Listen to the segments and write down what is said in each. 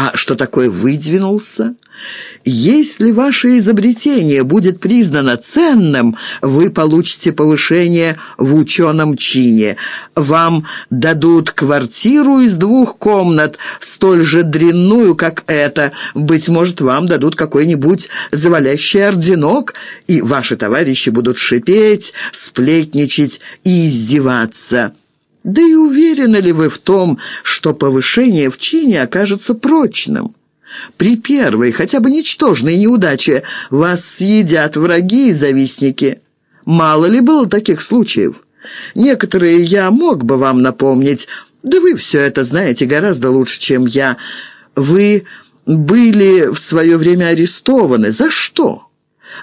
А что такое выдвинулся? Если ваше изобретение будет признано ценным, вы получите повышение в ученом чине. Вам дадут квартиру из двух комнат, столь же дрянную, как эта. Быть может, вам дадут какой-нибудь завалящий орденок, и ваши товарищи будут шипеть, сплетничать и издеваться». Да и уверены ли вы в том, что повышение в чине окажется прочным? При первой, хотя бы ничтожной неудаче, вас съедят враги и завистники. Мало ли было таких случаев? Некоторые я мог бы вам напомнить, да вы все это знаете гораздо лучше, чем я. Вы были в свое время арестованы. За что?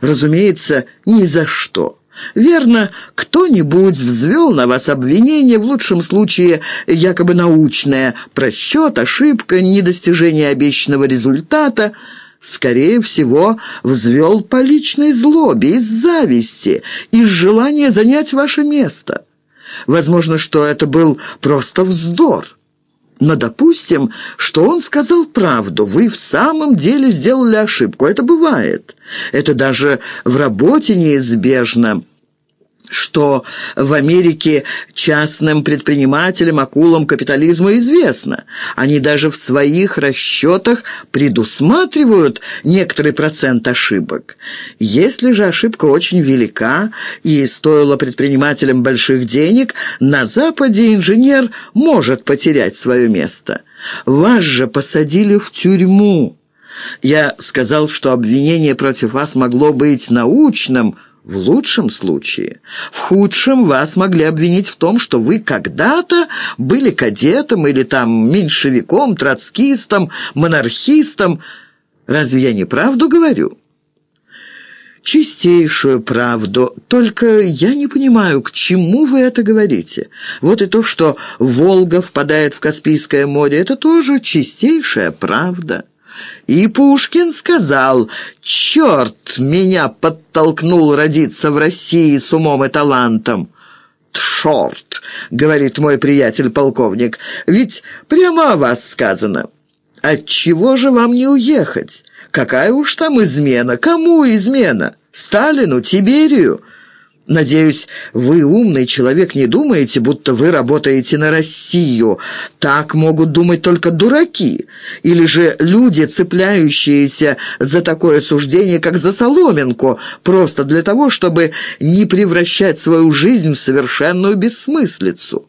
Разумеется, ни за что. Верно, кто-нибудь взвел на вас обвинение, в лучшем случае якобы научное, просчет, ошибка, недостижение обещанного результата. Скорее всего, взвел по личной злобе, из зависти, из желания занять ваше место. Возможно, что это был просто вздор. Но допустим, что он сказал правду. Вы в самом деле сделали ошибку. Это бывает. Это даже в работе неизбежно что в Америке частным предпринимателям, акулам капитализма известно. Они даже в своих расчетах предусматривают некоторый процент ошибок. Если же ошибка очень велика и стоила предпринимателям больших денег, на Западе инженер может потерять свое место. Вас же посадили в тюрьму. Я сказал, что обвинение против вас могло быть научным – в лучшем случае. В худшем вас могли обвинить в том, что вы когда-то были кадетом или там меньшевиком, троцкистом, монархистом. Разве я не правду говорю?» чистейшую правду. Только я не понимаю, к чему вы это говорите. Вот и то, что Волга впадает в Каспийское море, это тоже чистейшая правда». И Пушкин сказал, «Черт меня подтолкнул родиться в России с умом и талантом». «Тшорт», — говорит мой приятель-полковник, «ведь прямо о вас сказано». «Отчего же вам не уехать? Какая уж там измена? Кому измена? Сталину? Тиберию?» Надеюсь, вы, умный человек, не думаете, будто вы работаете на Россию. Так могут думать только дураки. Или же люди, цепляющиеся за такое суждение, как за соломинку, просто для того, чтобы не превращать свою жизнь в совершенную бессмыслицу.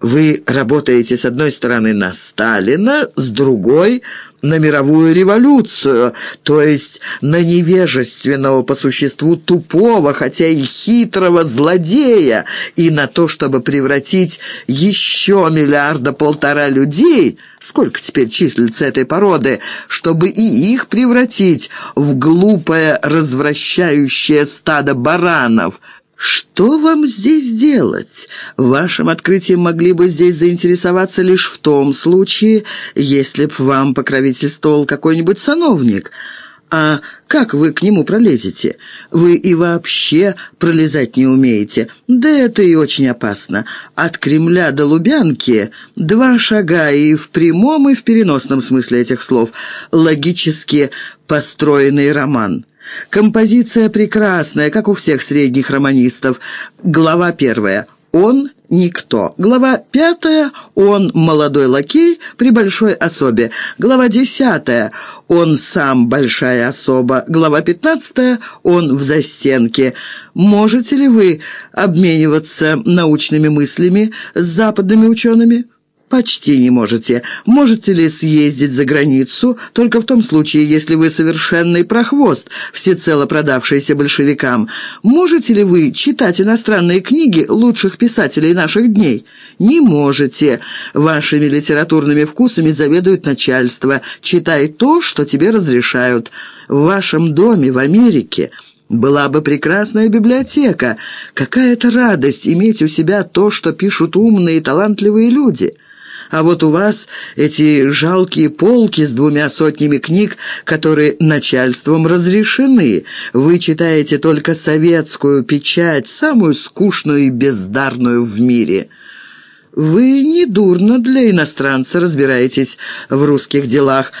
Вы работаете, с одной стороны, на Сталина, с другой – на мировую революцию, то есть на невежественного по существу тупого, хотя и хитрого злодея, и на то, чтобы превратить еще миллиарда полтора людей, сколько теперь числится этой породы, чтобы и их превратить в глупое развращающее стадо баранов – что вам здесь делать? Вашим открытием могли бы здесь заинтересоваться лишь в том случае, если б вам покровительствовал какой-нибудь сановник. А как вы к нему пролезете? Вы и вообще пролезать не умеете. Да это и очень опасно. От Кремля до Лубянки два шага и в прямом, и в переносном смысле этих слов. Логически построенный роман. Композиция прекрасная, как у всех средних романистов. Глава первая. Он никто. Глава пятая. Он молодой лакей при большой особе. Глава десятая. Он сам большая особа. Глава пятнадцатая. Он в застенке. Можете ли вы обмениваться научными мыслями с западными учеными? «Почти не можете. Можете ли съездить за границу? Только в том случае, если вы совершенный прохвост, всецело продавшийся большевикам. Можете ли вы читать иностранные книги лучших писателей наших дней? Не можете. Вашими литературными вкусами заведует начальство. Читай то, что тебе разрешают. В вашем доме в Америке...» Была бы прекрасная библиотека. Какая-то радость иметь у себя то, что пишут умные и талантливые люди». А вот у вас эти жалкие полки с двумя сотнями книг, которые начальством разрешены. Вы читаете только советскую печать, самую скучную и бездарную в мире». вы недурно для иностранца разбираетесь в русских делах.